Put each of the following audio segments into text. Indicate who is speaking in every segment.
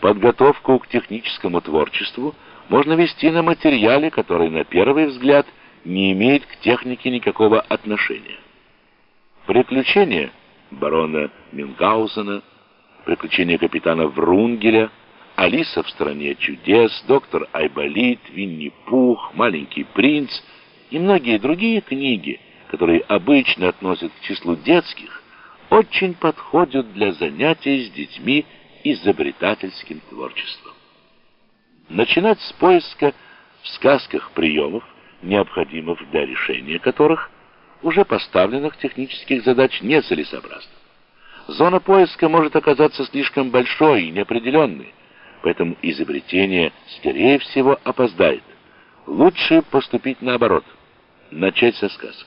Speaker 1: Подготовку к техническому творчеству можно вести на материале, который на первый взгляд не имеет к технике никакого отношения. Приключения барона Мюнхгаузена, приключения капитана Врунгеля, Алиса в стране чудес, доктор Айболит, Винни-Пух, Маленький принц и многие другие книги, которые обычно относят к числу детских, очень подходят для занятий с детьми изобретательским творчеством. Начинать с поиска в сказках приемов, необходимых для решения которых уже поставленных технических задач нецелесообразно. Зона поиска может оказаться слишком большой и неопределенной, поэтому изобретение, скорее всего, опоздает. Лучше поступить наоборот, начать со сказок.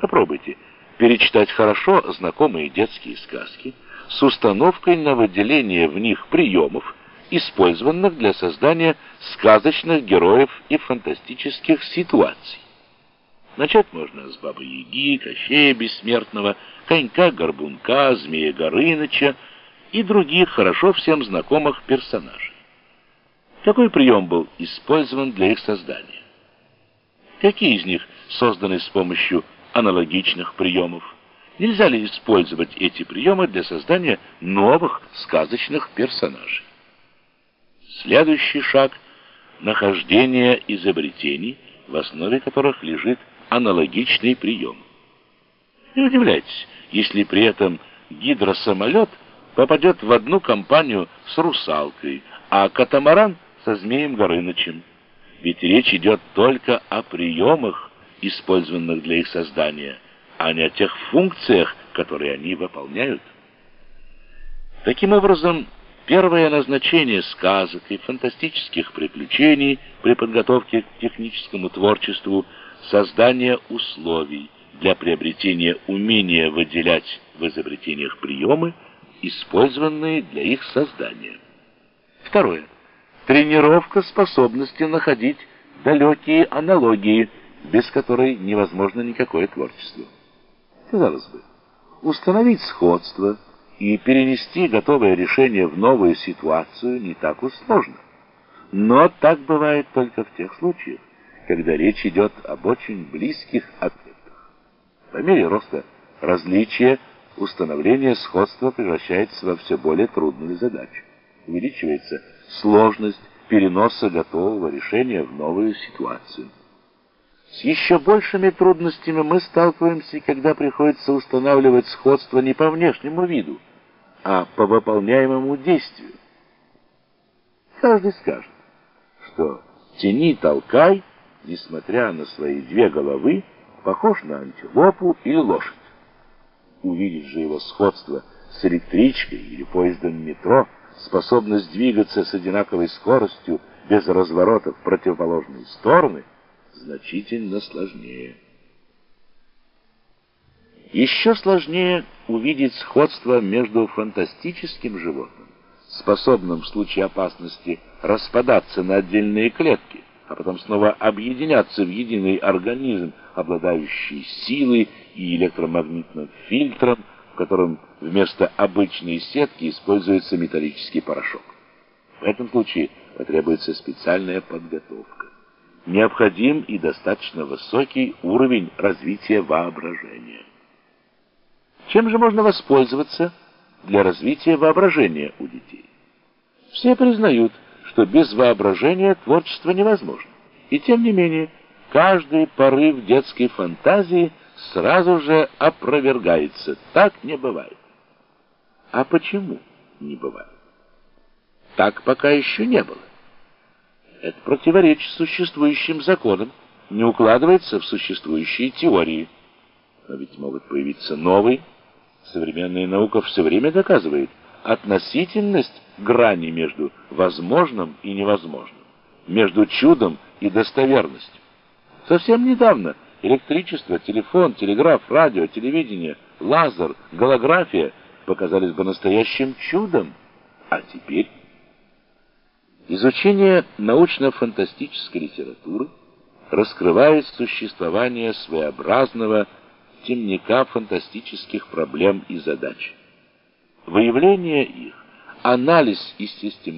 Speaker 1: Попробуйте перечитать хорошо знакомые детские сказки с установкой на выделение в них приемов, использованных для создания сказочных героев и фантастических ситуаций. Начать можно с Бабы-Яги, Кощея Бессмертного, Конька-Горбунка, Змея Горыныча и других хорошо всем знакомых персонажей. Какой прием был использован для их создания? Какие из них созданы с помощью аналогичных приемов? Нельзя ли использовать эти приемы для создания новых сказочных персонажей? Следующий шаг – нахождение изобретений, в основе которых лежит аналогичный прием. Не удивляйтесь, если при этом гидросамолет попадет в одну компанию с русалкой, а катамаран со змеем Горынычем. Ведь речь идет только о приемах, использованных для их создания, а не о тех функциях, которые они выполняют. Таким образом, первое назначение сказок и фантастических приключений при подготовке к техническому творчеству – создание условий для приобретения умения выделять в изобретениях приемы, использованные для их создания. Второе. Тренировка способности находить далекие аналогии, без которой невозможно никакое творчество. Казалось бы, установить сходство и перенести готовое решение в новую ситуацию не так уж сложно. Но так бывает только в тех случаях, когда речь идет об очень близких объектах. По мере роста различия установление сходства превращается во все более трудную задачу. Увеличивается сложность переноса готового решения в новую ситуацию. С еще большими трудностями мы сталкиваемся, когда приходится устанавливать сходство не по внешнему виду, а по выполняемому действию. Каждый скажет, что «тяни, толкай» несмотря на свои две головы, похож на антилопу или лошадь. Увидеть же его сходство с электричкой или поездом метро, способность двигаться с одинаковой скоростью без разворота в противоположные стороны, значительно сложнее. Еще сложнее увидеть сходство между фантастическим животным, способным в случае опасности распадаться на отдельные клетки, а потом снова объединяться в единый организм, обладающий силой и электромагнитным фильтром, в котором вместо обычной сетки используется металлический порошок. В этом случае потребуется специальная подготовка. Необходим и достаточно высокий уровень развития воображения. Чем же можно воспользоваться для развития воображения у детей? Все признают, что без воображения творчество невозможно. И тем не менее, каждый порыв детской фантазии сразу же опровергается. Так не бывает. А почему не бывает? Так пока еще не было. Это противоречит существующим законам, не укладывается в существующие теории. Но ведь могут появиться новые. Современная наука все время доказывает – относительность грани между возможным и невозможным, между чудом и достоверностью. Совсем недавно электричество, телефон, телеграф, радио, телевидение, лазер, голография показались бы настоящим чудом. А теперь изучение научно-фантастической литературы раскрывает существование своеобразного темника фантастических проблем и задач. Выявление их, анализ и систематизация